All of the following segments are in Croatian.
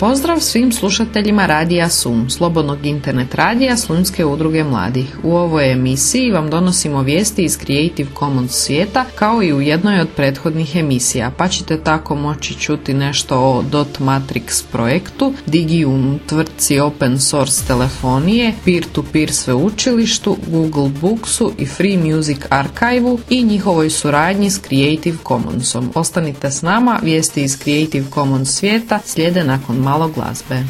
Pozdrav svim slušateljima Radija Sum, slobodnog internet radija Slunjske udruge mladih. U ovoj emisiji vam donosimo vijesti iz Creative Commons svijeta kao i u jednoj od prethodnih emisija, pa ćete tako moći čuti nešto o Dot Matrix projektu, Digium tvrtci open source telefonije, peer-to-peer sveučilištu, Google Booksu i Free Music Archive i njihovoj suradnji s Creative Commonsom. Ostanite s nama, vijesti iz Creative Commons svijeta slijede nakon malo glazbe.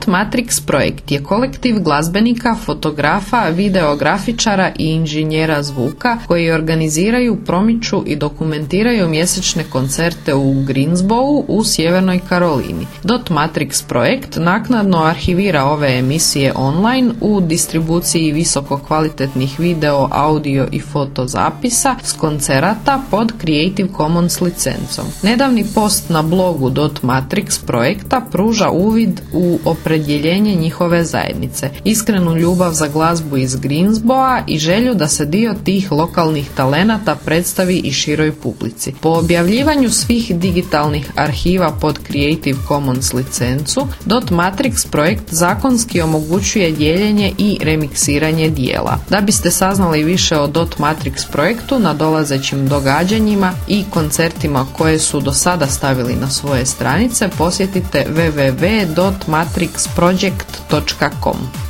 Dot Matrix projekt je kolektiv glazbenika, fotografa, videografičara i inženjera zvuka koji organiziraju, promiču i dokumentiraju mjesečne koncerte u Greensbowu u Sjevernoj Karolini. Dot Matrix projekt naknadno arhivira ove emisije online u distribuciji visoko kvalitetnih video, audio i foto zapisa s koncerata pod Creative Commons licencom. Nedavni post na blogu Dot Matrix projekta pruža uvid u opredjeljenje njihove zajednice, iskrenu ljubav za glazbu iz Greensboa i želju da se dio tih lokalnih talenata predstavi i široj publici. Po objavljivanju svih digitalnih arhiva pod Creative Commons licencu, Dot Matrix projekt zakonski omogućuje dijeljenje i remiksiranje dijela. Da biste saznali više o Dot Matrix projektu na dolazećim događanjima i koncertima koje su do sada stavili na svoje stranice, posjetite xproject.com.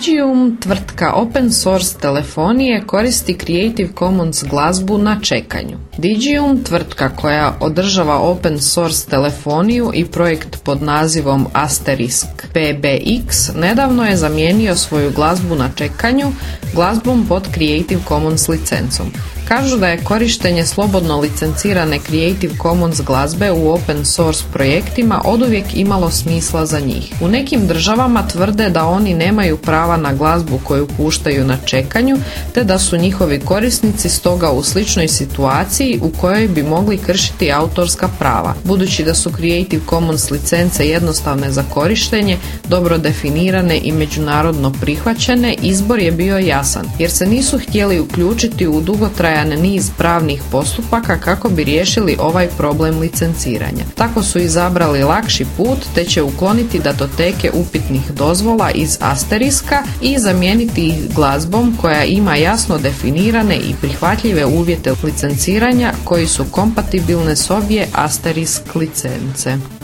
Digium, tvrtka open source telefonije, koristi Creative Commons glazbu na čekanju. Digium, tvrtka koja održava open source telefoniju i projekt pod nazivom Asterisk PBX, nedavno je zamijenio svoju glazbu na čekanju glazbom pod Creative Commons licencom. Kažu da je korištenje slobodno licencirane Creative Commons glazbe u open source projektima oduvijek imalo smisla za njih. U nekim državama tvrde da oni nemaju prava na glazbu koju puštaju na čekanju, te da su njihovi korisnici stoga u sličnoj situaciji u kojoj bi mogli kršiti autorska prava. Budući da su Creative Commons licence jednostavne za korištenje, dobro definirane i međunarodno prihvaćene, izbor je bio jasan, jer se nisu htjeli uključiti u dugotrajan niz pravnih postupaka kako bi riješili ovaj problem licenciranja. Tako su izabrali lakši put te će ukloniti datoteke upitnih dozvola iz Asteriska i zamijeniti ih glazbom koja ima jasno definirane i prihvatljive uvjete licenciranja koji su kompatibilne s obje Asterisk licence.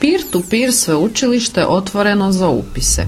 Peer-to-peer sveučilište otvoreno za upise.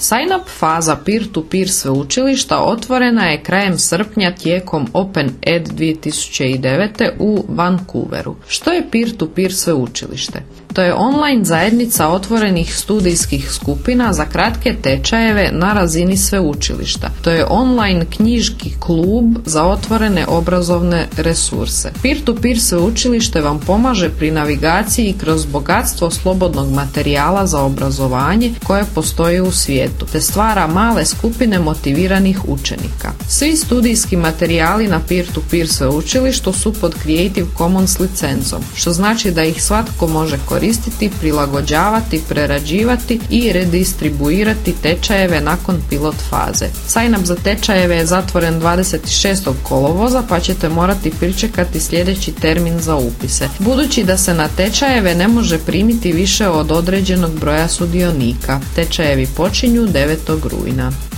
Sign-up faza peer-to-peer sveučilišta otvorena je krajem srpnja tijekom Open Ed 2009. u Vancouveru. Što je peer-to-peer sveučilište? To je online zajednica otvorenih studijskih skupina za kratke tečajeve na razini sveučilišta. To je online knjižki klub za otvorene obrazovne resurse. Peer-to-peer sveučilište vam pomaže pri navigaciji kroz bogatstvo slobodnog materijala za obrazovanje koje postoji u svijetu, te stvara male skupine motiviranih učenika. Svi studijski materijali na peer-to-peer sveučilištu su pod Creative Commons licencom, što znači da ih svatko može koristiti, prilagođavati, prerađivati i redistribuirati tečajeve nakon pilot faze. Sign up za tečajeve je zatvoren 26. kolovoza pa ćete morati pričekati sljedeći termin za upise. Budući da se na tečajeve ne može primiti više od određenog broja sudionika. Tečajevi počinju 9. rujna.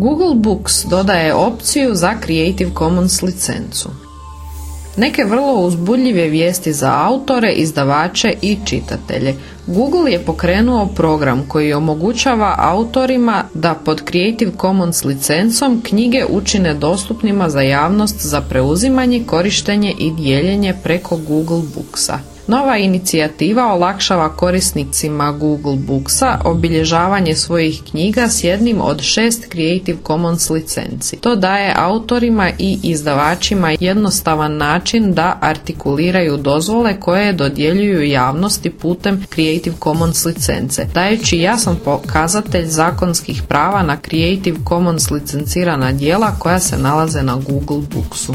Google Books dodaje opciju za Creative Commons licencu. Neke vrlo uzbudljive vijesti za autore, izdavače i čitatelje. Google je pokrenuo program koji omogućava autorima da pod Creative Commons licencom knjige učine dostupnima za javnost za preuzimanje, korištenje i dijeljenje preko Google Booksa. Nova inicijativa olakšava korisnicima Google Booksa obilježavanje svojih knjiga s jednim od šest Creative Commons licenci. To daje autorima i izdavačima jednostavan način da artikuliraju dozvole koje dodjeljuju javnosti putem Creative Commons licence, dajući jasan pokazatelj zakonskih prava na Creative Commons licencirana dijela koja se nalaze na Google Booksu.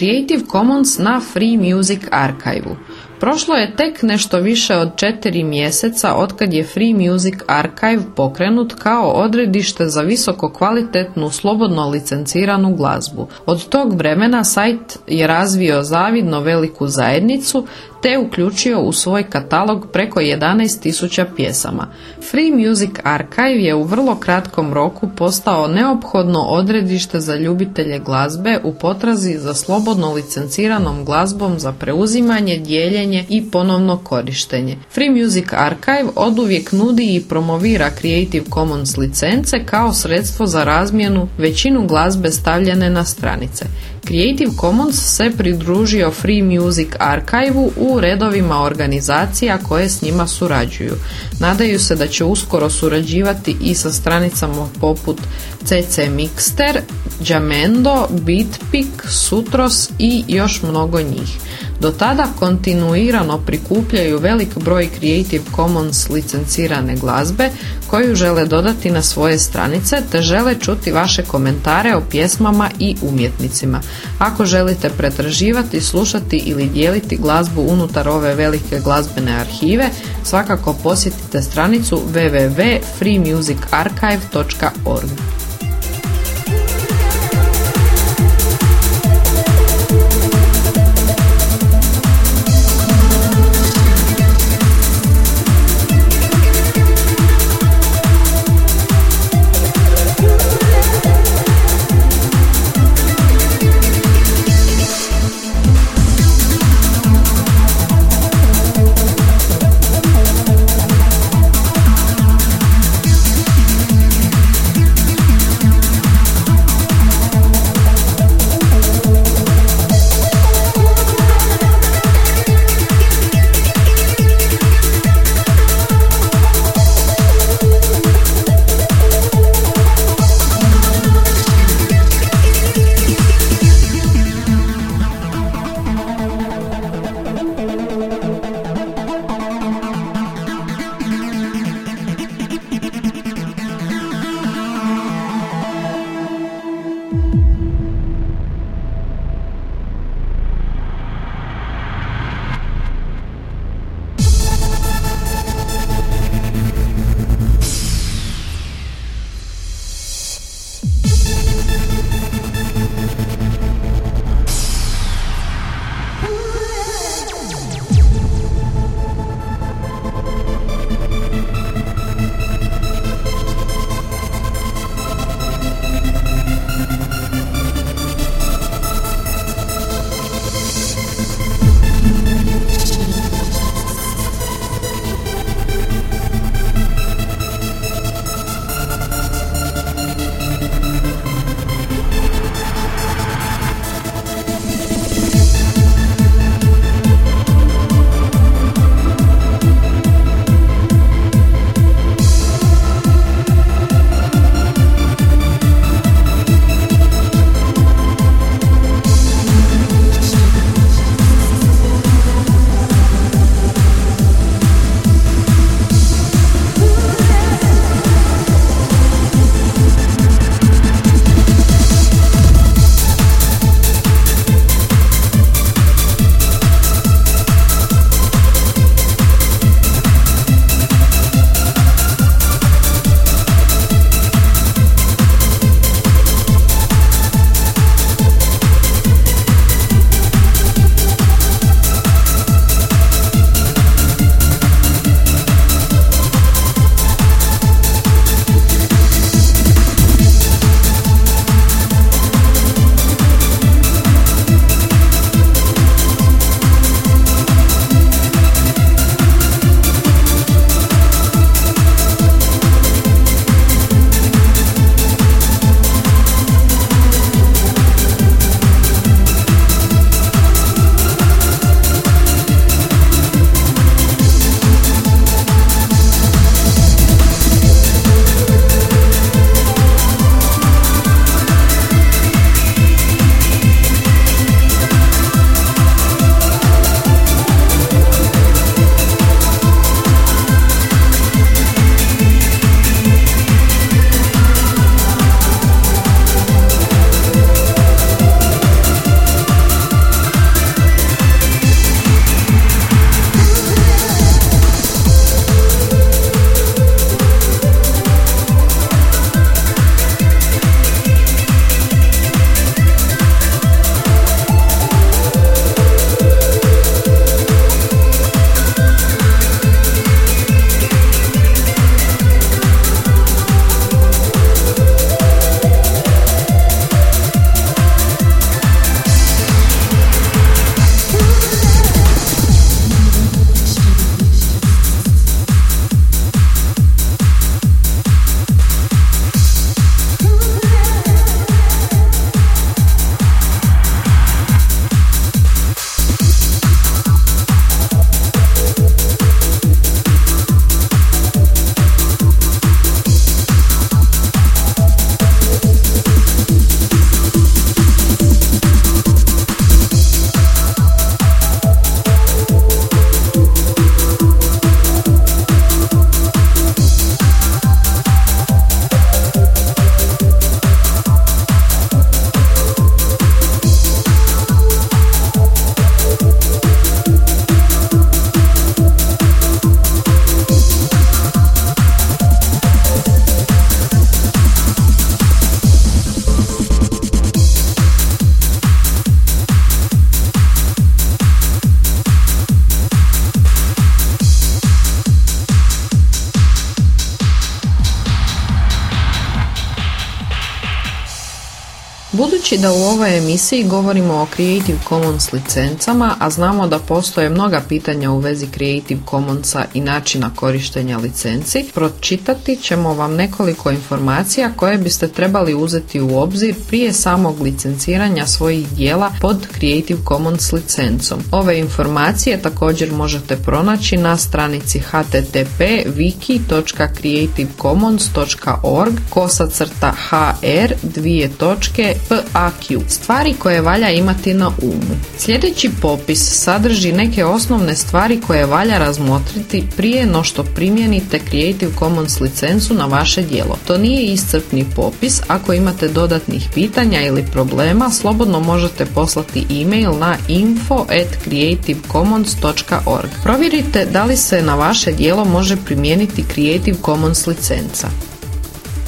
Creative Commons na Free Music Archive-u. Prošlo je tek nešto više od četiri mjeseca otkad je Free Music Archive pokrenut kao odredište za visoko kvalitetnu slobodno licenciranu glazbu. Od tog vremena sajt je razvio zavidno veliku zajednicu te uključio u svoj katalog preko 11.000 pjesama. Free Music Archive je u vrlo kratkom roku postao neophodno odredište za ljubitelje glazbe u potrazi za slobodno licenciranom glazbom za preuzimanje, dijeljenje i ponovno korištenje. Free Music Archive oduvijek nudi i promovira Creative Commons licence kao sredstvo za razmjenu većinu glazbe stavljene na stranice. Creative Commons se pridružio Free Music archive u redovima organizacija koje s njima surađuju. Nadaju se da će uskoro surađivati i sa stranicama poput CC Mixter, Jamendo, Bitpick, Sutros i još mnogo njih. Do tada kontinuirano prikupljaju velik broj Creative Commons licencirane glazbe koju žele dodati na svoje stranice te žele čuti vaše komentare o pjesmama i umjetnicima. Ako želite pretraživati, slušati ili dijeliti glazbu unutar ove velike glazbene arhive, svakako posjetite stranicu www.freemusicarchive.org. da u ovoj emisiji govorimo o Creative Commons licencama, a znamo da postoje mnoga pitanja u vezi Creative Commonsa i načina korištenja licenci, pročitati ćemo vam nekoliko informacija koje biste trebali uzeti u obzir prije samog licenciranja svojih dijela pod Creative Commons licencom. Ove informacije također možete pronaći na stranici http wiki.creativecommons.org kosa crta hr dvije točke FAQ. Stvari koje valja imati na umu. Sljedeći popis sadrži neke osnovne stvari koje valja razmotriti prije no što primijenite Creative Commons licencu na vaše djelo. To nije iscrpni popis, ako imate dodatnih pitanja ili problema, slobodno možete poslati e-mail na info at creativecommons.org. Provjerite da li se na vaše djelo može primijeniti Creative Commons licenca.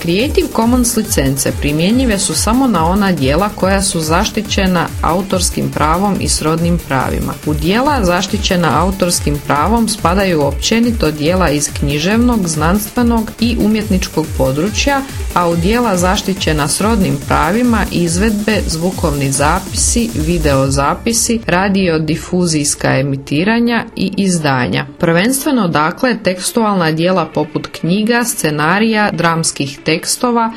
Creative Commons licence primjenjive su samo na ona dijela koja su zaštićena autorskim pravom i srodnim pravima. U dijela zaštićena autorskim pravom spadaju općenito dijela iz književnog, znanstvenog i umjetničkog područja, a u dijela zaštićena srodnim pravima izvedbe, zvukovni zapisi, video zapisi, radiodifuzijska emitiranja i izdanja. Prvenstveno dakle tekstualna dijela poput knjiga, scenarija, dramskih tekstova,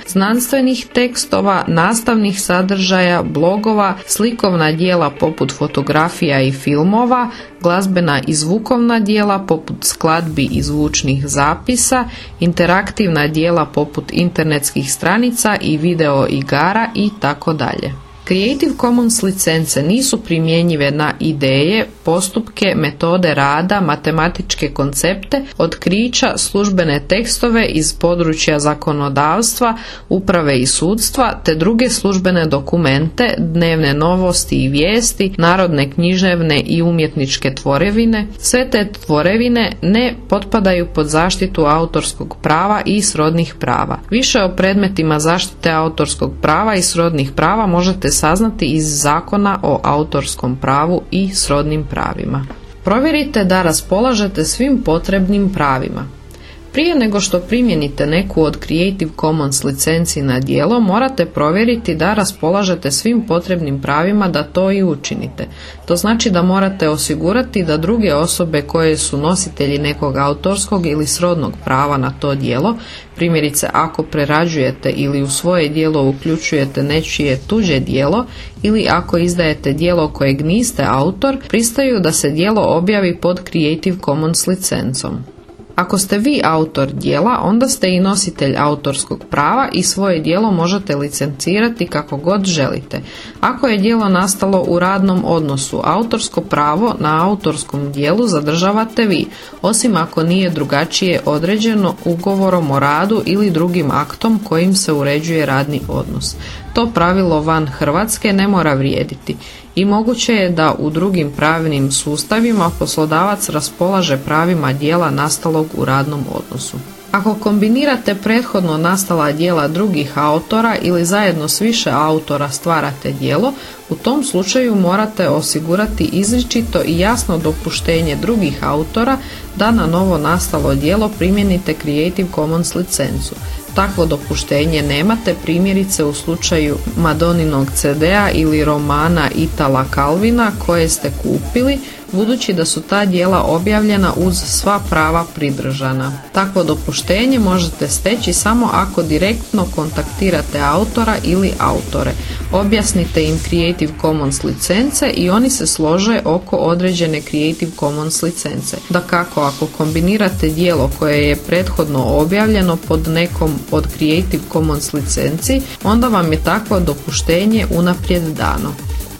znanstvenih tekstova, nastavnih sadržaja, blogova, slikovna dijela poput fotografija i filmova, glazbena i zvukovna dijela poput skladbi i zvučnih zapisa, interaktivna dijela poput internetskih stranica i video igara i tako dalje. Creative Commons licence nisu primjenjive na ideje, postupke, metode rada, matematičke koncepte, otkrića, službene tekstove iz područja zakonodavstva, uprave i sudstva, te druge službene dokumente, dnevne novosti i vijesti, narodne književne i umjetničke tvorevine. Sve te tvorevine ne potpadaju pod zaštitu autorskog prava i srodnih prava. Više o predmetima zaštite autorskog prava i srodnih prava možete saznati iz zakona o autorskom pravu i srodnim pravima. Provjerite da raspolažete svim potrebnim pravima. Prije nego što primijenite neku od Creative Commons licenci na dijelo, morate provjeriti da raspolažete svim potrebnim pravima da to i učinite. To znači da morate osigurati da druge osobe koje su nositelji nekog autorskog ili srodnog prava na to dijelo, primjerice ako prerađujete ili u svoje dijelo uključujete nečije tuđe dijelo ili ako izdajete dijelo kojeg niste autor, pristaju da se dijelo objavi pod Creative Commons licencom. Ako ste vi autor dijela, onda ste i nositelj autorskog prava i svoje dijelo možete licencirati kako god želite. Ako je dijelo nastalo u radnom odnosu, autorsko pravo na autorskom dijelu zadržavate vi, osim ako nije drugačije određeno ugovorom o radu ili drugim aktom kojim se uređuje radni odnos. To pravilo van Hrvatske ne mora vrijediti i moguće je da u drugim pravnim sustavima poslodavac raspolaže pravima dijela nastalog u radnom odnosu. Ako kombinirate prethodno nastala dijela drugih autora ili zajedno s više autora stvarate dijelo, u tom slučaju morate osigurati izričito i jasno dopuštenje drugih autora da na novo nastalo dijelo primijenite Creative Commons licencu. Takvo dopuštenje nemate primjerice u slučaju Madoninog CD-a ili romana Itala Kalvina koje ste kupili budući da su ta dijela objavljena uz sva prava pridržana. Takvo dopuštenje možete steći samo ako direktno kontaktirate autora ili autore. Objasnite im Creative Commons licence i oni se slože oko određene Creative Commons licence. Da kako ako kombinirate dijelo koje je prethodno objavljeno pod nekom od Creative Commons licenci, onda vam je takvo dopuštenje unaprijed dano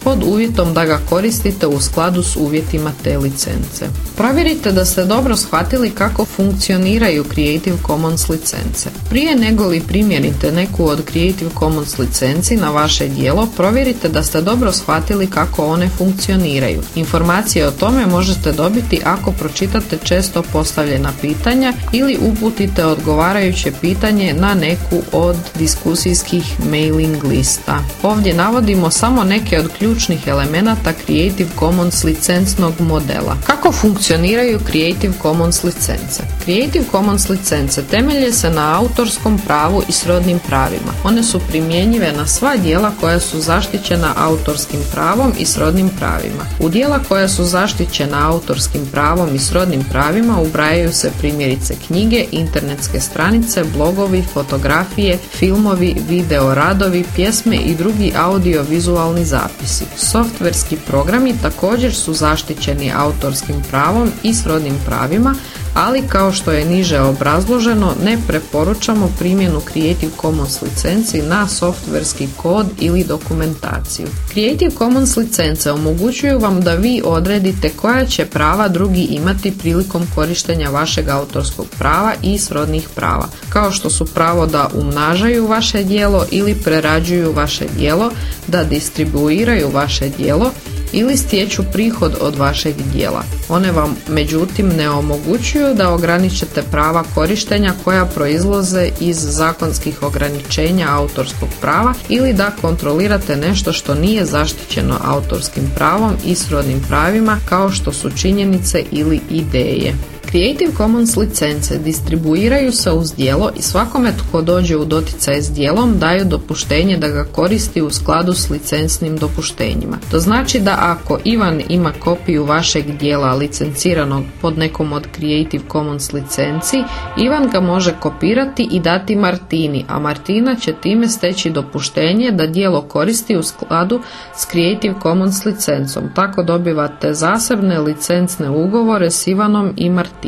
pod uvjetom da ga koristite u skladu s uvjetima te licence. Provjerite da ste dobro shvatili kako funkcioniraju Creative Commons licence. Prije nego li primjenite neku od Creative Commons licenci na vaše dijelo, provjerite da ste dobro shvatili kako one funkcioniraju. Informacije o tome možete dobiti ako pročitate često postavljena pitanja ili uputite odgovarajuće pitanje na neku od diskusijskih mailing lista. Ovdje navodimo samo neke od ključnih ključnih elemenata Creative Commons licencnog modela. Kako funkcioniraju Creative Commons licence? Creative Commons licence temelje se na autorskom pravu i srodnim pravima. One su primjenjive na sva dijela koja su zaštićena autorskim pravom i srodnim pravima. U dijela koja su zaštićena autorskim pravom i srodnim pravima ubrajaju se primjerice knjige, internetske stranice, blogovi, fotografije, filmovi, video radovi, pjesme i drugi audio-vizualni zapisi. Softverski programi također su zaštićeni autorskim pravom i srodnim pravima, ali kao što je niže obrazloženo ne preporučamo primjenu Creative Commons licenci na softverski kod ili dokumentaciju. Creative Commons licence omogućuju vam da vi odredite koja će prava drugi imati prilikom korištenja vašeg autorskog prava i srodnih prava, kao što su pravo da umnažaju vaše djelo ili prerađuju vaše djelo, da distribuiraju vaše djelo ili stječu prihod od vašeg dijela. One vam međutim ne omogućuju da ograničite prava korištenja koja proizlaze iz zakonskih ograničenja autorskog prava ili da kontrolirate nešto što nije zaštićeno autorskim pravom i srodnim pravima kao što su činjenice ili ideje. Creative Commons licence distribuiraju se uz dijelo i svakome tko dođe u doticaj s dijelom daju dopuštenje da ga koristi u skladu s licencnim dopuštenjima. To znači da ako Ivan ima kopiju vašeg dijela licenciranog pod nekom od Creative Commons licenci, Ivan ga može kopirati i dati Martini, a Martina će time steći dopuštenje da dijelo koristi u skladu s Creative Commons licencom. Tako dobivate zasebne licencne ugovore s Ivanom i Martinom.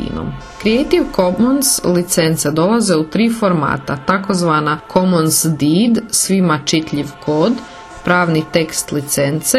Creative Commons licence dolaze u tri formata, takozvana Commons Deed, svima čitljiv kod, pravni tekst licence,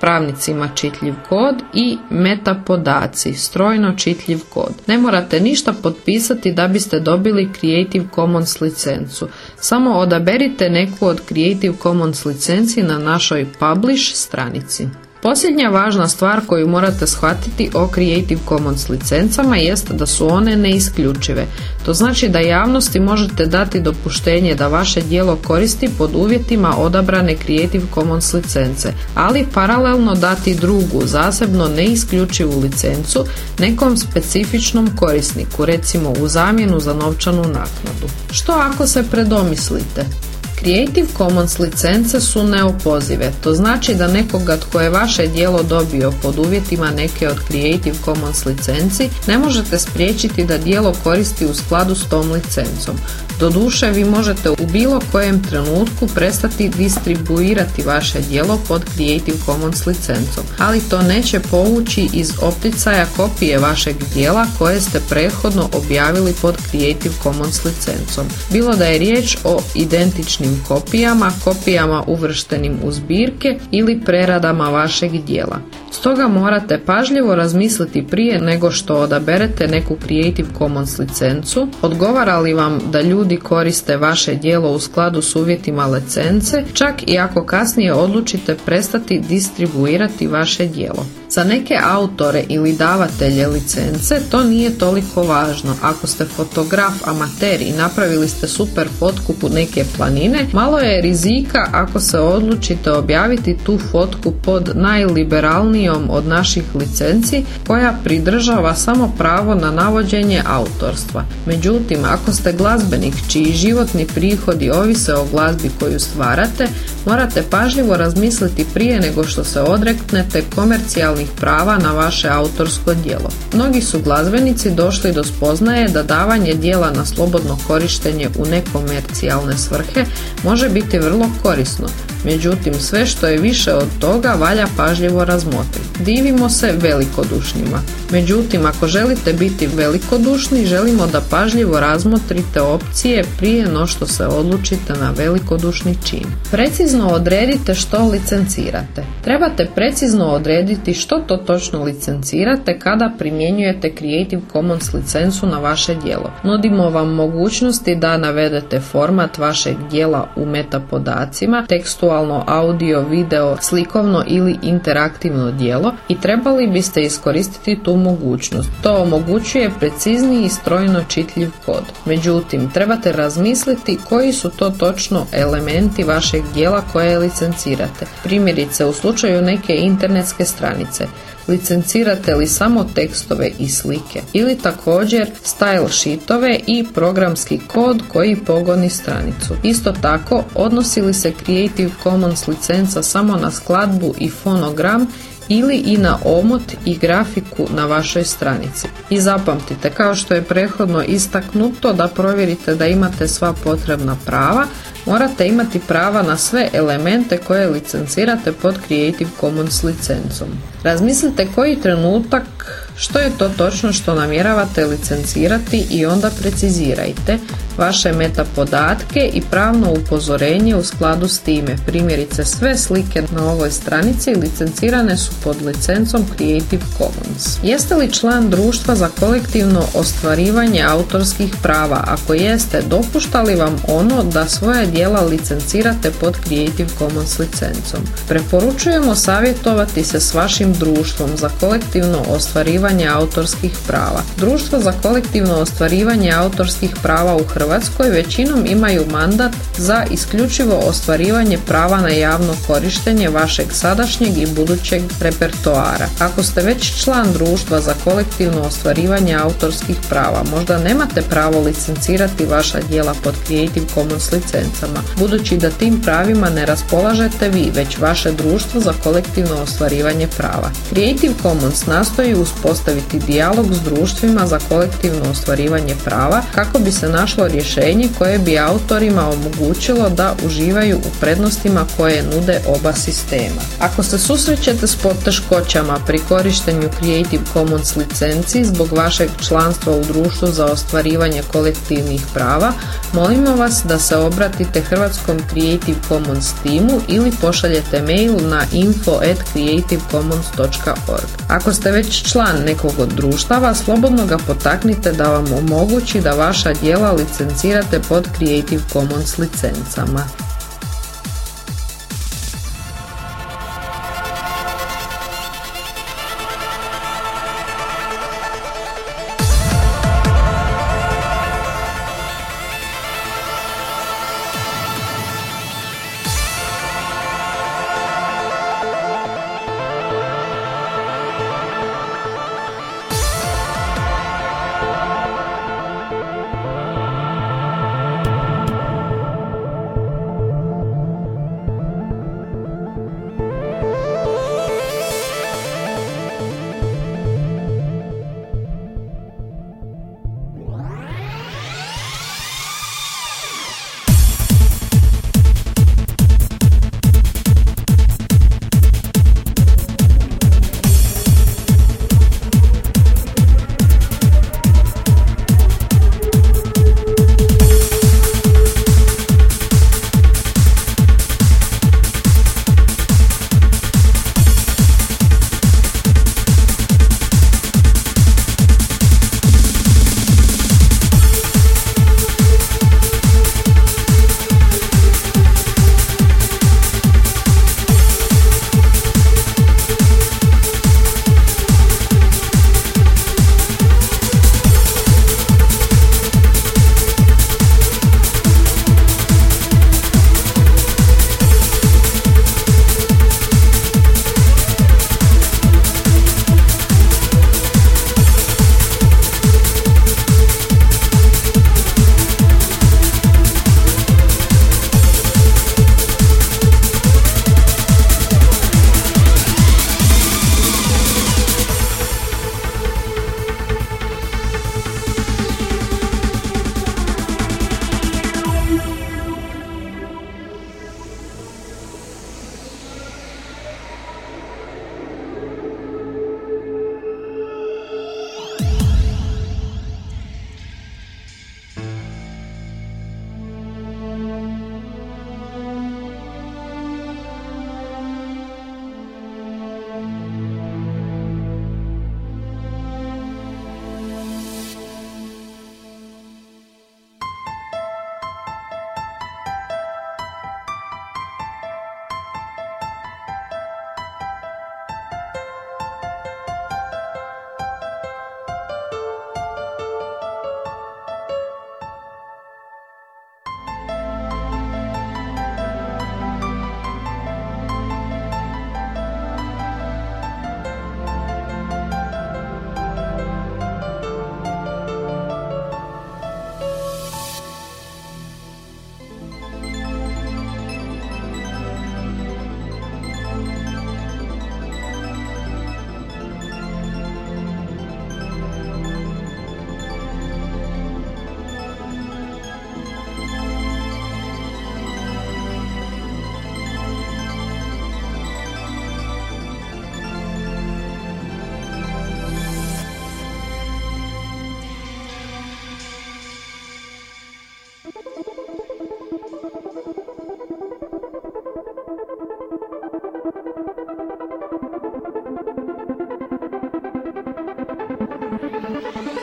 pravnicima čitljiv kod i meta podaci, strojno čitljiv kod. Ne morate ništa potpisati da biste dobili Creative Commons licencu. Samo odaberite neku od Creative Commons licenci na našoj Publish stranici. Posljednja važna stvar koju morate shvatiti o Creative Commons licencama jest da su one neisključive. To znači da javnosti možete dati dopuštenje da vaše djelo koristi pod uvjetima odabrane Creative Commons licence, ali paralelno dati drugu, zasebno neisključivu licencu nekom specifičnom korisniku, recimo u zamjenu za novčanu naknadu. Što ako se predomislite? Creative Commons licence su neopozive, to znači da nekoga tko je vaše dijelo dobio pod uvjetima neke od Creative Commons licenci ne možete spriječiti da dijelo koristi u skladu s tom licencom. Doduše vi možete u bilo kojem trenutku prestati distribuirati vaše djelo pod Creative Commons licencom, ali to neće povući iz opticaja kopije vašeg dijela koje ste prethodno objavili pod Creative Commons licencom. Bilo da je riječ o identičnim kopijama, kopijama uvrštenim u zbirke ili preradama vašeg dijela. Stoga morate pažljivo razmisliti prije nego što odaberete neku Creative Commons licencu, odgovara li vam da ljudi koriste vaše djelo u skladu s uvjetima licence, čak i ako kasnije odlučite prestati distribuirati vaše djelo. Za neke autore ili davatelje licence to nije toliko važno. Ako ste fotograf amater i napravili ste super fotku neke planine, malo je rizika ako se odlučite objaviti tu fotku pod najliberalnijom od naših licenci koja pridržava samo pravo na navođenje autorstva. Međutim, ako ste glazbenik čiji životni prihodi ovise o glazbi koju stvarate, morate pažljivo razmisliti prije nego što se odreknete komercijalnih prava na vaše autorsko djelo. Mnogi su glazbenici došli do spoznaje da davanje dijela na slobodno korištenje u nekomercijalne svrhe može biti vrlo korisno, međutim sve što je više od toga valja pažljivo razmotriti. Divimo se velikodušnjima, međutim ako želite biti velikodušni želimo da pažljivo razmotrite opcije prije no što se odlučite na velikodušni čin. Precizno odredite što licencirate. Trebate precizno odrediti što to točno licencirate kada primjenjujete Creative Commons licencu na vaše djelo. Nudimo vam mogućnosti da navedete format vašeg djela u metapodacima, tekstualno, audio, video, slikovno ili interaktivno djelo i trebali biste iskoristiti tu mogućnost. To omogućuje precizniji i strojno čitljiv kod. Međutim, trebate razmisliti koji su to točno elementi vašeg dijela koje licencirate. Primjerice, u slučaju neke internetske stranice, licencirate li samo tekstove i slike ili također style sheetove i programski kod koji pogoni stranicu. Isto tako, odnosi li se Creative Commons licenca samo na skladbu i fonogram ili i na omot i grafiku na vašoj stranici. I zapamtite, kao što je prethodno istaknuto da provjerite da imate sva potrebna prava, morate imati prava na sve elemente koje licencirate pod Creative Commons licencom. Razmislite koji trenutak što je to točno što namjeravate licencirati i onda precizirajte vaše meta podatke i pravno upozorenje u skladu s time. Primjerice sve slike na ovoj stranici licencirane su pod licencom Creative Commons. Jeste li član društva za kolektivno ostvarivanje autorskih prava? Ako jeste, dopušta li vam ono da svoje dijela licencirate pod Creative Commons licencom? Preporučujemo savjetovati se s vašim društvom za kolektivno ostvarivanje autorskih prava. Društvo za kolektivno ostvarivanje autorskih prava u Hrvatskoj većinom imaju mandat za isključivo ostvarivanje prava na javno korištenje vašeg sadašnjeg i budućeg repertoara. Ako ste već član društva za kolektivno ostvarivanje autorskih prava, možda nemate pravo licencirati vaša djela pod Creative Commons licencama, budući da tim pravima ne raspolažete vi, već vaše društvo za kolektivno ostvarivanje prava. Creative Commons nastoji uspostaviti dijalog s društvima za kolektivno ostvarivanje prava kako bi se našlo rješenje koje bi autorima omogućilo da uživaju u prednostima koje nude oba sistema. Ako se susrećete s poteškoćama pri korištenju Creative Commons licenci zbog vašeg članstva u društvu za ostvarivanje kolektivnih prava, molimo vas da se obratite Hrvatskom Creative Commons timu ili pošaljete mail na info at creativecommons.org. Ako ste već član nekog od društava, slobodno ga potaknite da vam omogući da vaša djela licencirate pod Creative Commons licencama. Música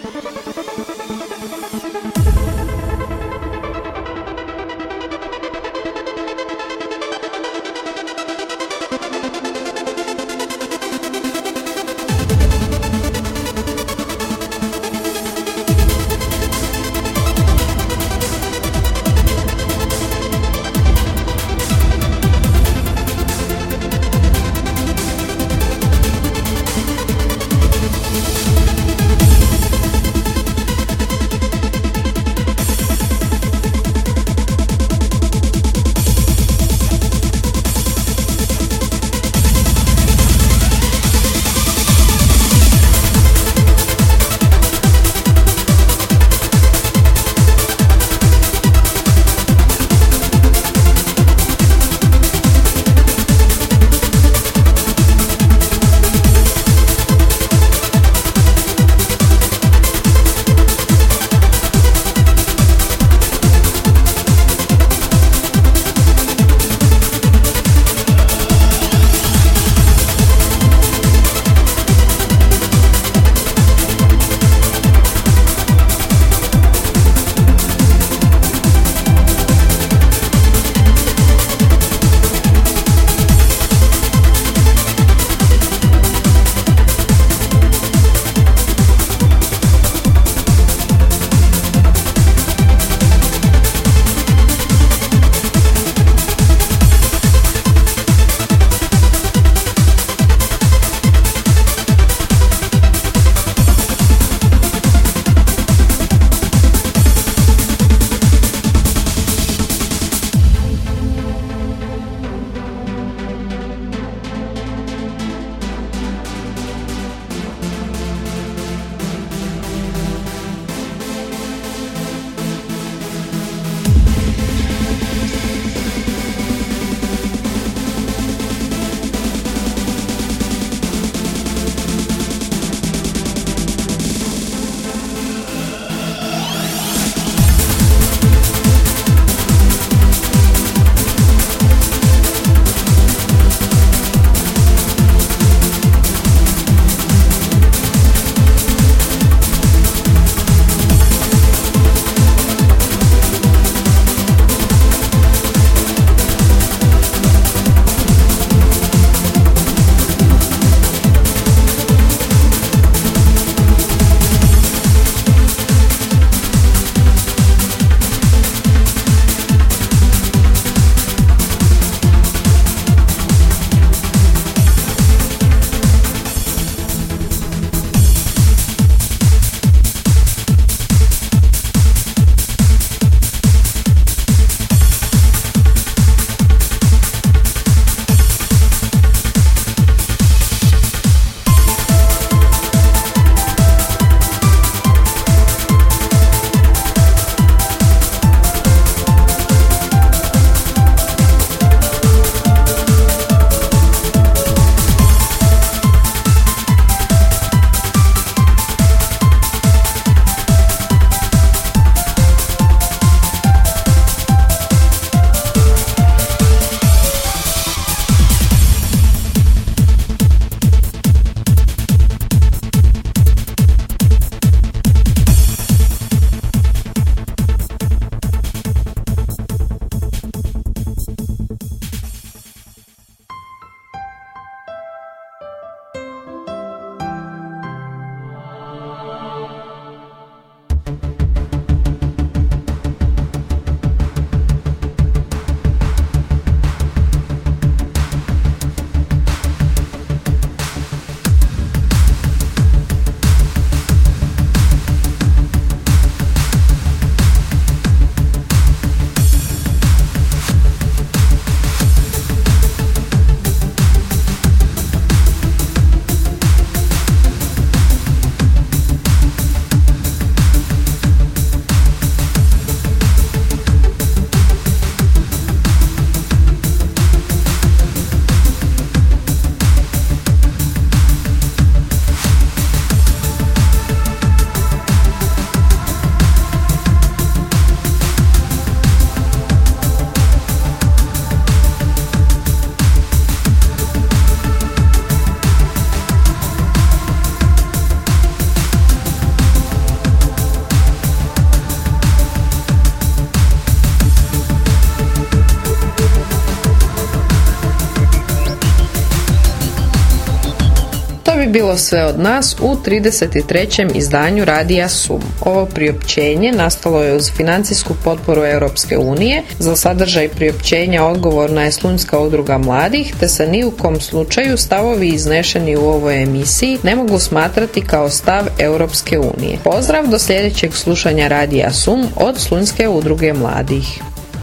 bilo sve od nas u 33. izdanju Radija Sum. Ovo priopćenje nastalo je uz financijsku potporu Europske unije. Za sadržaj priopćenja odgovorna je Slunjska udruga mladih, te se ni u kom slučaju stavovi iznešeni u ovoj emisiji ne mogu smatrati kao stav Europske unije. Pozdrav do sljedećeg slušanja Radija Sum od Slunjske udruge mladih.